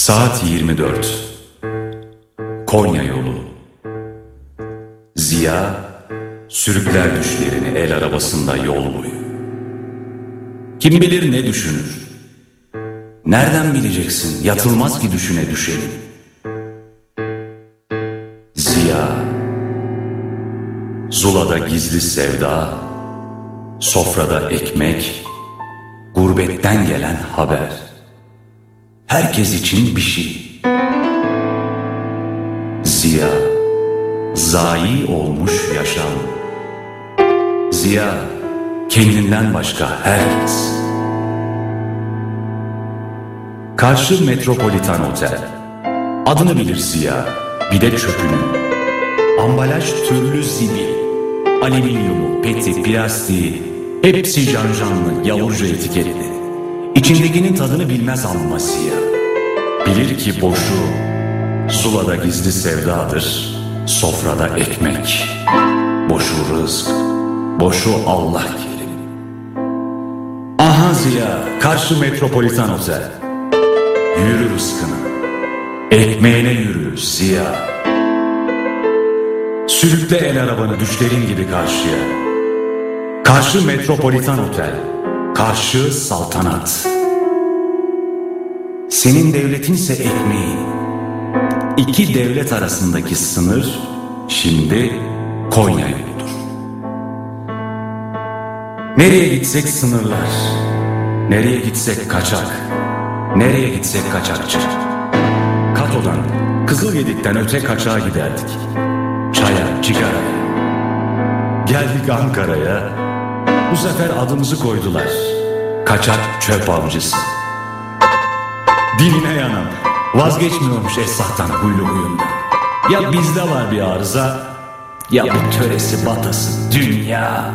Saat 24 Konya yolu Ziya sürükler düşlerini el arabasında yol boyu. Kim bilir ne düşünür? Nereden bileceksin? Yatılmaz ki düşüne düşelim. Ziya Zula'da gizli sevda Sofrada ekmek Gurbetten gelen haber Herkes için bir şey. Ziya. Zayi olmuş yaşam. Ziya. Kendinden başka herkes. Karşı Metropolitan Otel. Adını bilir Ziya. Bir de çöpünü. Ambalaj türlü zibil. Alüminyumu, peti, plastiği. Hepsi cancanlı, yavurca etiketli İçindekinin tadını bilmez amma Ziya. Bilir ki boşu Zula'da gizli sevdadır Sofrada ekmek. Boşu rızk Boşu Allah kerim. Aha Ziya Karşı Metropolitan Otel. Yürü rızkına. Ekmeğine yürü Ziya. Sürükle el arabanı düşlerin gibi karşıya. Karşı Metropolitan Otel Karşı saltanat. Senin devletinse ekmeğin İki devlet arasındaki sınır Şimdi Konya yoludur. Nereye gitsek sınırlar Nereye gitsek kaçak Nereye gitsek kaçakçı. Kato'dan Kızılgedik'ten öte kaçağa giderdik. Çaya, cigaraya Geldik Ankara'ya Bu sefer adımızı koydular. Kaçak çöp avcısı. Diline yanan Vazgeçmiyormuş Esah'tan huylu huyunda Ya bizde var bir arıza Ya bu töresi batası dünya.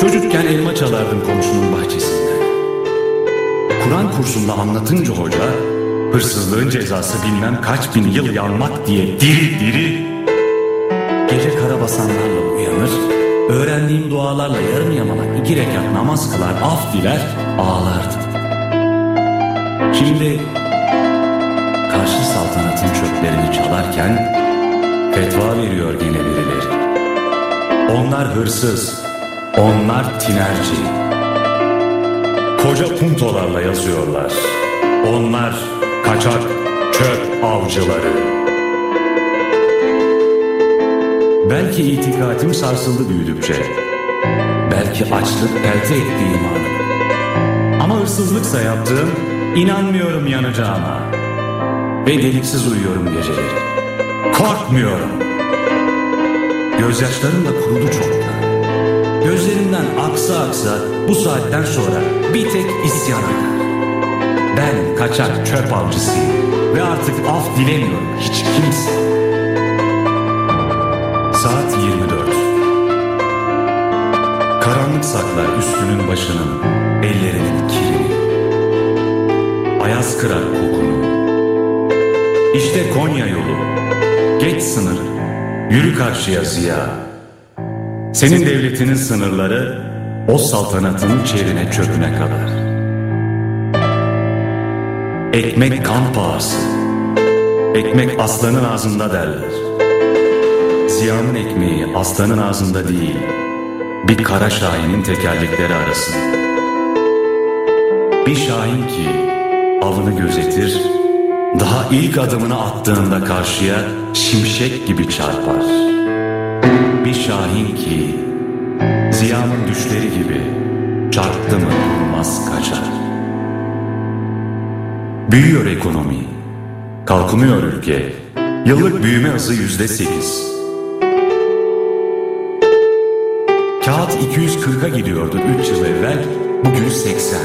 Çocukken elma çalardım komşunun bahçesinde. Kur'an kursunda anlatınca hoca, hırsızlığın cezası bilmem kaç bin yıl yanmak diye diri diri, gece karabasanlarla uyanır, öğrendiğim dualarla yarım yamalak iki rekat namaz kılar, af diler, ağlardım. Şimdi karşı saltanatın çöplerini çalarken fetva veriyor gene birileri. Onlar hırsız, onlar tinerci. Koca puntolarla yazıyorlar. Onlar kaçak çöp avcıları. Belki itikatim sarsıldı büyüdükçe. Belki açlık elde etti imanımı. Ama hırsızlıksa yaptığım inanmıyorum yanacağıma. Ve deliksiz uyuyorum geceleri. Korkmuyorum. Gözyaşlarım da kurudu çoktan. Gözlerimden aksa aksa bu saatten sonra bir tek isyan eder. Ben kaçak çöp avcısıyım ve artık af dilemiyorum hiç kimse. Saat 24. Karanlık saklar üstünün başının, ellerinin kirini. Ayaz kırar kokunu. İşte Konya yolu. Geç sınır. Yürü karşıya Ziya. Senin devletinin sınırları o saltanatın çerine çöpüne kadar. Ekmek kan pahası. Ekmek aslanın ağzında derler. Ziya'nın ekmeği aslanın ağzında değil, bir kara şahinin tekerlekleri arasında. Bir şahin ki avını gözetir, daha ilk adımını attığında karşıya şimşek gibi çarpar. Bir şahin ki Ziya'nın düşleri gibi çarptı mı durmaz kaçar. Büyüyor ekonomi, kalkınıyor ülke, yıllık büyüme hızı yüzde sekiz. 240'a gidiyordu 3 yıl evvel, bugün 80.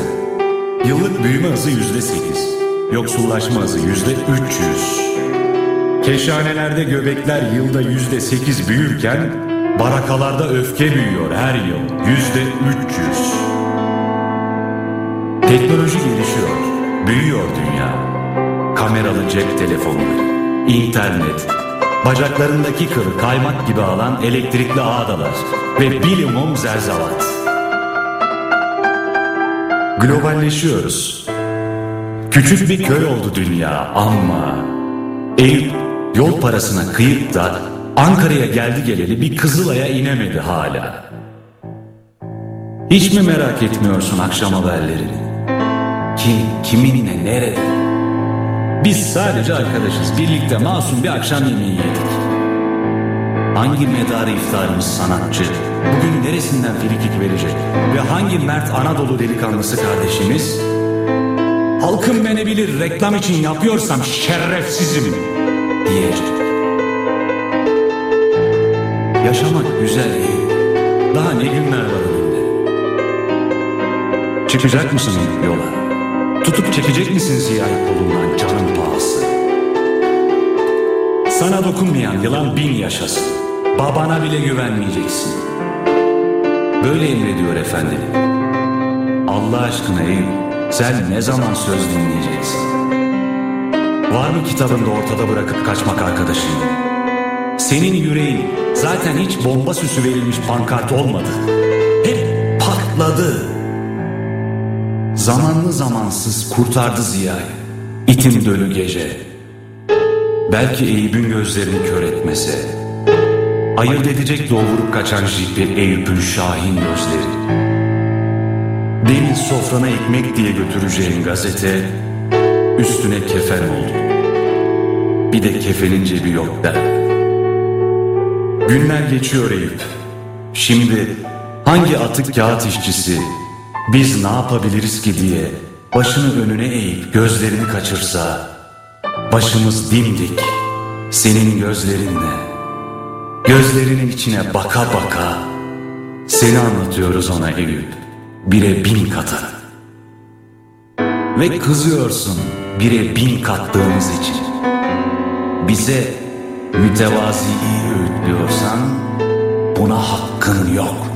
Yıllık büyüme hızı yüzde sekiz, yoksullaşma hızı yüzde 300. Keşhanelerde göbekler yılda yüzde sekiz büyürken, barakalarda öfke büyüyor her yıl yüzde 300. Teknoloji gelişiyor, büyüyor dünya. Kameralı cep telefonları, internet, bacaklarındaki kılı kaymak gibi alan elektrikli ağdalar ve bilimum zerzavat. Globalleşiyoruz. Küçük bir köy oldu dünya ama Eyüp yol parasına kıyıp da Ankara'ya geldi geleli bir Kızılay'a inemedi hala. Hiç mi merak etmiyorsun akşam haberlerini? Kim, kiminle, nerede? Biz sadece arkadaşız. Birlikte masum bir akşam yemeği yedik. Hangi medarı iftarımız sanatçı? Bugün neresinden frikik verecek? Ve hangi mert Anadolu delikanlısı kardeşimiz? Halkım beni bilir reklam için yapıyorsam şerefsizim diyecek. Yaşamak güzel değil. Daha ne günler var önünde. Çıkacak mısın yola? Tutup çekecek misin ziyayı kolundan Sana dokunmayan yılan bin yaşasın. Babana bile güvenmeyeceksin. Böyle emrediyor efendim. Allah aşkına Eyüp, sen ne zaman söz dinleyeceksin? Var mı kitabında ortada bırakıp kaçmak arkadaşın? Senin yüreğin zaten hiç bomba süsü verilmiş pankart olmadı. Hep patladı. Zamanlı zamansız kurtardı Ziya'yı. İtim dölü gece. Belki Eyüp'ün gözlerini kör etmese. Ayırt edecek doğurup kaçan jipi Eyüp'ün şahin gözleri. Deniz sofrana ekmek diye götüreceğin gazete üstüne kefen oldu. Bir de kefenin cebi yok der. Günler geçiyor Eyüp. Şimdi hangi atık kağıt işçisi biz ne yapabiliriz ki diye başını önüne eğip gözlerini kaçırsa başımız dimdik senin gözlerinle gözlerinin içine baka baka seni anlatıyoruz ona Eyüp bire bin katı ve kızıyorsun bire bin kattığımız için bize mütevazi iyi öğütlüyorsan buna hakkın yok.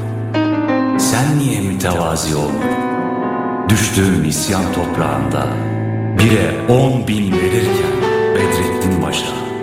Sen niye mütevazi olmadın? Düştüğün isyan toprağında bire on bin verirken Krishna.